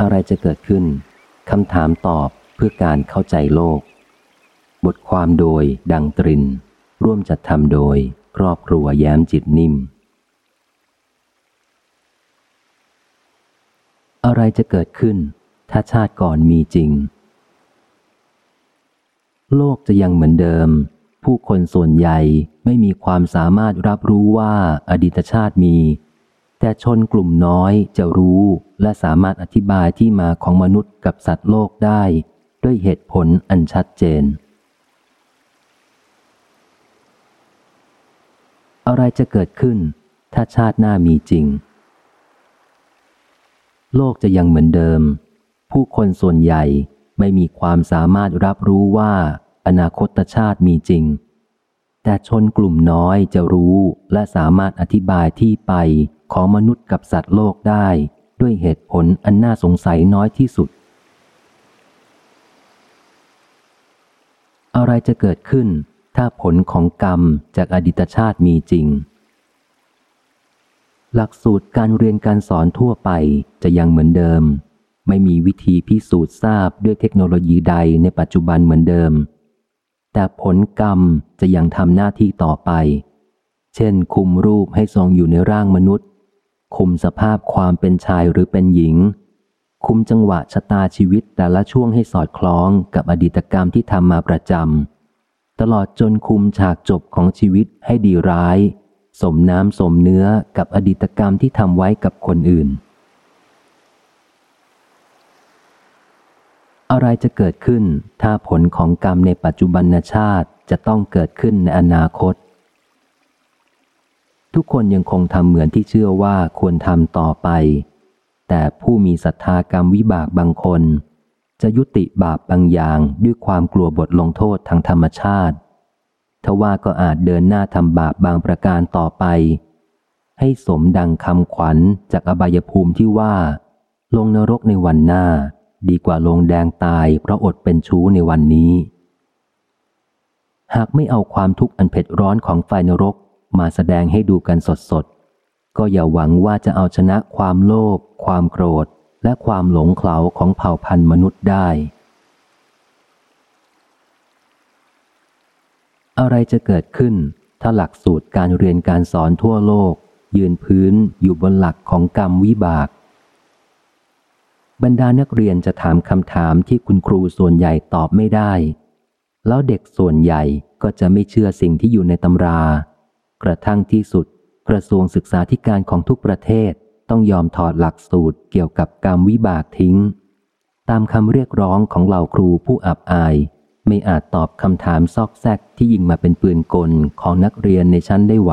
อะไรจะเกิดขึ้นคำถามตอบเพื่อการเข้าใจโลก บทความโดยดังตริน ร่วมจัดทำโดยครอบครัวแย้มจิตนิ่ม อะไรจะเกิดขึ้น ถ้าชาติก่อนมีจริง โลกจะยังเหมือนเดิม ผู้คนส่วนใหญ่ไม่มีความสามารถรับรู้ว่าอดีตชาติมี แต่ชนกลุ่มน้อยจะรู้และสามารถอธิบายที่มาของมนุษย์กับสัตว์โลกได้ ด้วยเหตุผลอันชัดเจน อะไรจะเกิดขึ้น ถ้าชาติหน้ามีจริง โลกจะยังเหมือนเดิม ผู้คนส่วนใหญ่ไม่มีความสามารถรับรู้ว่า อนาคตชาติมีจริง แต่ชนกลุ่มน้อยจะรู้และสามารถอธิบายที่ไป ของมนุษย์กับสัตว์โลกได้ด้วยเหตุผลอันน่าสงสัยน้อยที่สุด อะไรจะเกิดขึ้น ถ้าผลของกรรมจากอดีตชาติมีจริง หลักสูตรการเรียนการสอนทั่วไปจะยังเหมือนเดิม ไม่มีวิธีพิสูจน์ทราบด้วยเทคโนโลยีใดในปัจจุบันเหมือนเดิม แต่ผลกรรมจะยังทำหน้าที่ต่อไป เช่น คุมรูปให้ทรงอยู่ในร่างมนุษย์ คุมสภาพความเป็นชายหรือเป็นหญิง คุมจังหวะชะตาชีวิตแต่ละช่วงให้สอดคล้องกับอดีตกรรมที่ทำมาประจำตลอดจนคุมฉากจบของชีวิตให้ดีร้าย สมน้ำสมเนื้อกับอดีตกรรมที่ทำไว้กับคนอื่น อะไรจะเกิดขึ้นถ้าผลของกรรมในปัจจุบันชาติจะต้องเกิดขึ้นในอนาคต ทุกคนยังคงทำเหมือนที่เชื่อว่าควรทำต่อไป แต่ผู้มีศรัทธากรรมวิบากบางคน จะยุติบาปบางอย่างด้วยความกลัวบทลงโทษทางธรรมชาติทว่าก็อาจเดินหน้าทำบาปบางประการต่อไป ให้สมดังคำขวัญจากอบายภูมิที่ว่า ลงนรกในวันหน้า ดีกว่าลงแดงตายเพราะอดเป็นชู้ในวันนี้ หากไม่เอาความทุกข์อันเผ็ดร้อนของไฟนรก มาแสดงให้ดูกันสดๆก็อย่าหวังว่าจะเอาชนะความโลภความโกรธ และความหลงเขาของเผ่าพันธุ์มนุษย์ได้ อะไรจะเกิดขึ้น ถ้าหลักสูตรการเรียนการสอนทั่วโลก ยืนพื้นอยู่บนหลักของกรรมวิบาก บรรดานักเรียนจะถามคำถามที่คุณครูส่วนใหญ่ตอบไม่ได้ แล้วเด็กส่วนใหญ่ก็จะไม่เชื่อสิ่งที่อยู่ในตำรา กระทั่งที่สุด กระทรวงศึกษาธิการของทุกประเทศต้องยอมถอดหลักสูตรเกี่ยวกับกรรมวิบากทิ้ง ตามคำเรียกร้องของเหล่าครูผู้อับอาย ไม่อาจตอบคำถามซอกแซกที่ยิงมาเป็นปืนกลของนักเรียนในชั้นได้ไหว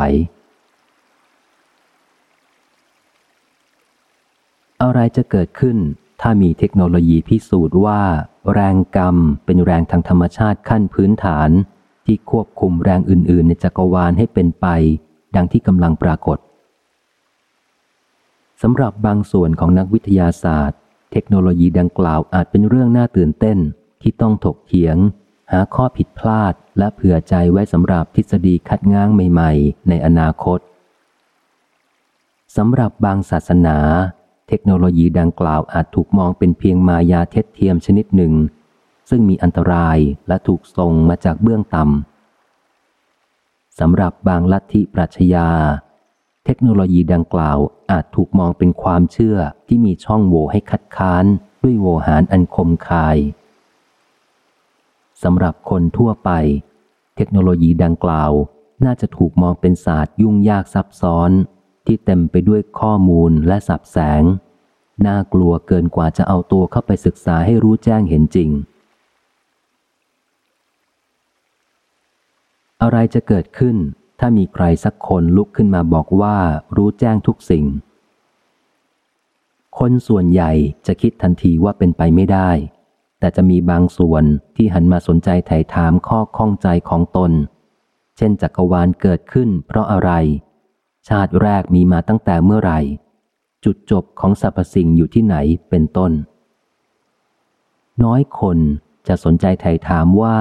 อะไรจะเกิดขึ้นถ้ามีเทคโนโลยีพิสูจน์ว่า แรงกรรมเป็นแรงทางธรรมชาติขั้นพื้นฐาน ที่ควบคุมแรงอื่น ๆ ในจักรวาลให้เป็นไป ดังที่กำลังปรากฏสำหรับบางส่วนของนักวิทยาศาสตร์ เทคโนโลยีดังกล่าวอาจเป็นเรื่องน่าตื่นเต้นที่ต้องถกเถียง หาข้อผิดพลาดและเผื่อใจไว้สำหรับทฤษฎีคัดง้างใหม่ ๆ ในอนาคตสำหรับบางศาสนา เทคโนโลยีดังกล่าวอาจถูกมองเป็นเพียงมายาเท็จเทียมชนิดหนึ่ง ซึ่งมีอันตรายและถูกส่งมาจากเบื้องต่ำสำหรับบางลัทธิปรัชญา เทคโนโลยีดังกล่าวอาจถูกมองเป็นความเชื่อที่มีช่องโหว่ให้คัดค้านด้วยโวหารอันคมคายสำหรับคนทั่วไป เทคโนโลยีดังกล่าวน่าจะถูกมองเป็นศาสตร์ยุ่งยากซับซ้อน ที่เต็มไปด้วยข้อมูลและสับแสง น่ากลัวเกินกว่าจะเอาตัวเข้าไปศึกษาให้รู้แจ้งเห็นจริง อะไรจะเกิดขึ้น ถ้ามีใครสักคนลุกขึ้นมาบอกว่ารู้แจ้งทุกสิ่ง คนส่วนใหญ่จะคิดทันทีว่าเป็นไปไม่ได้ แต่จะมีบางส่วนที่หันมาสนใจไถ่ถามข้อข้องใจของตน เช่นจักรวาลเกิดขึ้น เพราะอะไร ชาติแรกมีมาตั้งแต่เมื่อไหร่ จุดจบของสรรพสิ่งอยู่ที่ไหนเป็นต้น น้อยคนจะสนใจไถ่ถามว่า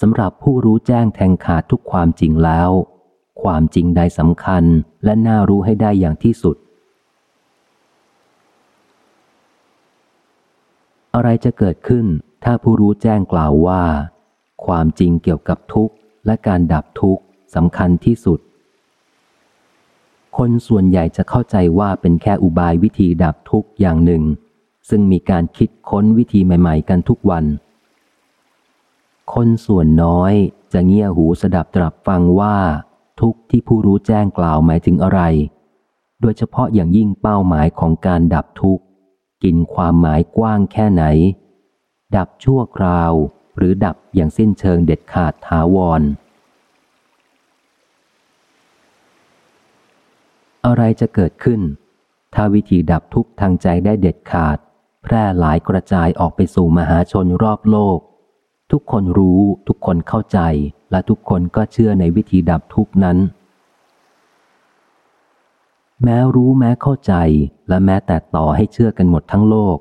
สำหรับผู้รู้แจ้งแทงขาดทุกความจริงแล้ว ความจริงใดสำคัญและน่ารู้ให้ได้อย่างที่สุด อะไรจะเกิดขึ้นถ้าผู้รู้แจ้งกล่าวว่า ความจริงเกี่ยวกับทุกข์และการดับทุกข์สำคัญที่สุด คนส่วนใหญ่จะเข้าใจว่าเป็นแค่อุบายวิธีดับทุกข์อย่างหนึ่ง ซึ่งมีการคิดค้นวิธีใหม่ ๆ กันทุกวัน คนส่วนน้อยจะเงี่ยหูสดับตรับฟังว่า ทุกที่ผู้รู้แจ้งกล่าวหมายถึงอะไร โดยเฉพาะอย่างยิ่งเป้าหมายของการดับทุกข์ กินความหมายกว้างแค่ไหน ดับชั่วคราว หรือดับอย่างสิ้นเชิงเด็ดขาดถาวร อะไรจะเกิดขึ้น ถ้าวิธีดับทุกข์ทางใจได้เด็ดขาด แพร่หลายกระจายออกไปสู่มหาชนรอบโลก ทุกคนรู้ ทุกคนเข้าใจ และทุกคนก็เชื่อในวิธีดับทุกนั้น แม้รู้แม้เข้าใจ และแม้แต่ต่อให้เชื่อกันหมดทั้งโลก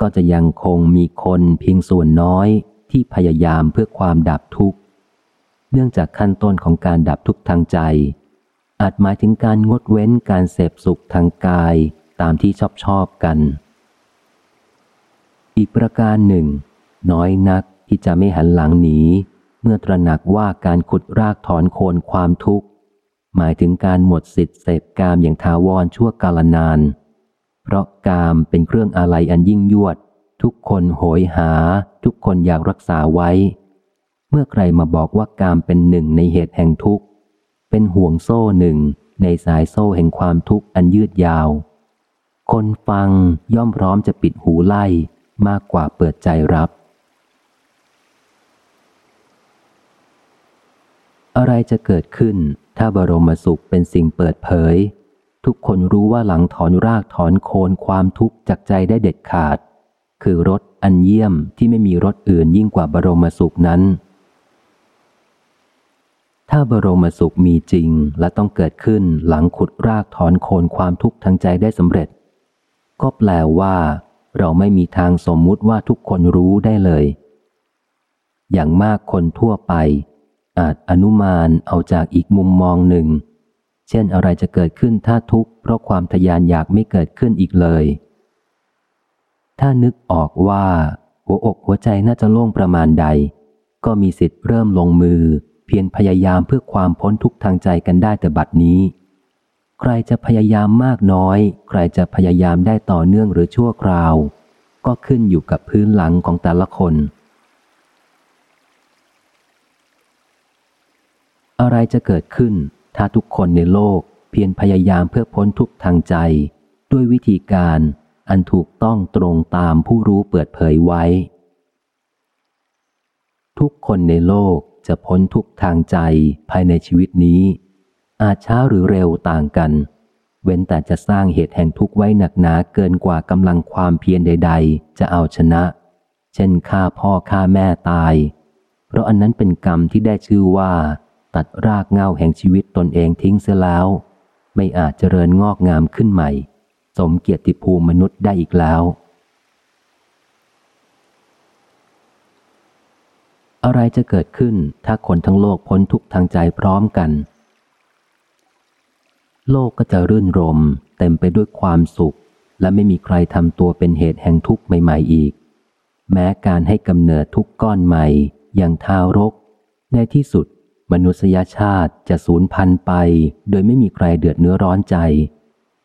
ก็จะยังคงมีคนเพียงส่วนน้อยที่พยายามเพื่อความดับทุกข์ เนื่องจากขั้นต้นของการดับทุกข์ทางใจ อาจหมายถึงการงดเว้นการเสพสุขทางกายตามที่ชอบชอบกัน อีกประการหนึ่ง น้อยนัก ที่จะไม่หันหลังหนี เมื่อตระหนักว่าการขุดรากถอนโคนความทุกข์ หมายถึงการหมดสิทธิ์เสพกามอย่างทาวรชั่วกาลนาน เพราะกามเป็นเครื่องอะไรอันยิ่งยวด ทุกคนโหยหา ทุกคนอยากรักษาไว้ เมื่อใครมาบอกว่ากามเป็นหนึ่งในเหตุแห่งทุกข์ เป็นห่วงโซ่หนึ่งในสายโซ่แห่งความทุกข์อันยืดยาว คนฟังย่อมพร้อมจะปิดหูไล่มากกว่าเปิดใจรับ อะไรจะเกิดขึ้น ถ้าบรมสุขเป็นสิ่งเปิดเผย ทุกคนรู้ว่าหลังถอนรากถอนโคนความทุกข์จากใจได้เด็ดขาด คือรถอันเยี่ยมที่ไม่มีรถอื่นยิ่งกว่าบรมสุขนั้น ถ้าบรมสุขมีจริงและต้องเกิดขึ้นหลังขุดรากถอนโคนความทุกข์ทางใจได้สำเร็จ ก็แปลว่า เราไม่มีทางสมมุติว่าทุกคนรู้ได้เลย อย่างมากคนทั่วไป อาจอนุมานเอาจากอีกมุมมองหนึ่ง เช่นอะไรจะเกิดขึ้นถ้าทุกข์เพราะความทยานอยากไม่เกิดขึ้นอีกเลย ถ้านึกออกว่า หัวอกหัวใจน่าจะโล่งประมาณใด ก็มีสิทธิ์เริ่มลงมือ เพียรพยายามเพื่อความพ้นทุกข์ทางใจกันได้แต่บัดนี้ ใครจะพยายามมากน้อย ใครจะพยายามได้ต่อเนื่องหรือชั่วคราว ก็ขึ้นอยู่กับพื้นหลังของแต่ละคน อะไรจะเกิดขึ้น ถ้าทุกคนในโลกเพียรพยายามเพื่อพ้นทุกข์ทางใจ ด้วยวิธีการอันถูกต้องตรงตามผู้รู้เปิดเผยไว้ ทุกคนในโลกจะพ้นทุกข์ทางใจภายในชีวิตนี้ อาจช้าหรือเร็วต่างกัน เว้นแต่จะสร้างเหตุแห่งทุกข์ไว้หนักหนาเกินกว่ากำลังความเพียรใด ๆ จะเอาชนะ เช่นฆ่าพ่อฆ่าแม่ตาย เพราะอันนั้นเป็นกรรมที่ได้ชื่อว่า ตัดรากเงาแห่งชีวิตตนเองทิ้งเสียแล้ว ไม่อาจเจริญงอกงามขึ้นใหม่ สมเกียรติภูมิมนุษย์ได้อีกแล้ว อะไรจะเกิดขึ้นถ้าคนทั้งโลกพ้นทุกข์ทางใจพร้อมกัน โลกก็จะรื่นรม เต็มไปด้วยความสุข และไม่มีใครทำตัวเป็นเหตุแห่งทุกข์ใหม่ ๆ อีก แม้การให้กำเนิดทุกก้อนใหม่อย่างทารก ในที่สุด มนุษยชาติจะสูญพันธุ์ไป โดยไม่มีใครเดือดเนื้อร้อนใจ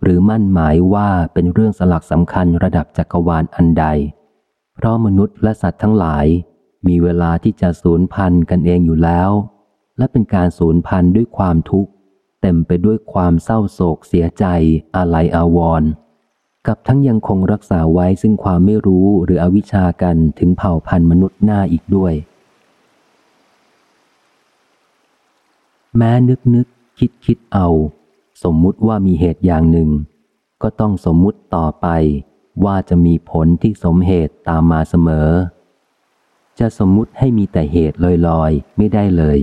หรือมั่นหมายว่าเป็นเรื่องสลักสำคัญระดับจักรวาลอันใด เพราะมนุษย์และสัตว์ทั้งหลาย มีเวลาที่จะสูญพันธุ์กันเองอยู่แล้ว และเป็นการสูญพันธุ์ด้วยความทุกข์ เต็มไปด้วยความเศร้าโศกเสียใจ อาลัยอาวรณ์กับทั้งยังคงรักษาไว้ซึ่งความไม่รู้หรืออวิชชากันถึงเผ่าพันธุ์มนุษย์หน้าอีกด้วย แม้นึกนึกคิดคิดเอา สมมุติว่ามีเหตุอย่างหนึ่ง ก็ต้องสมมุติต่อไป ว่าจะมีผลที่สมเหตุตามมาเสมอ จะสมมุติให้มีแต่เหตุลอยๆ ไม่ได้เลย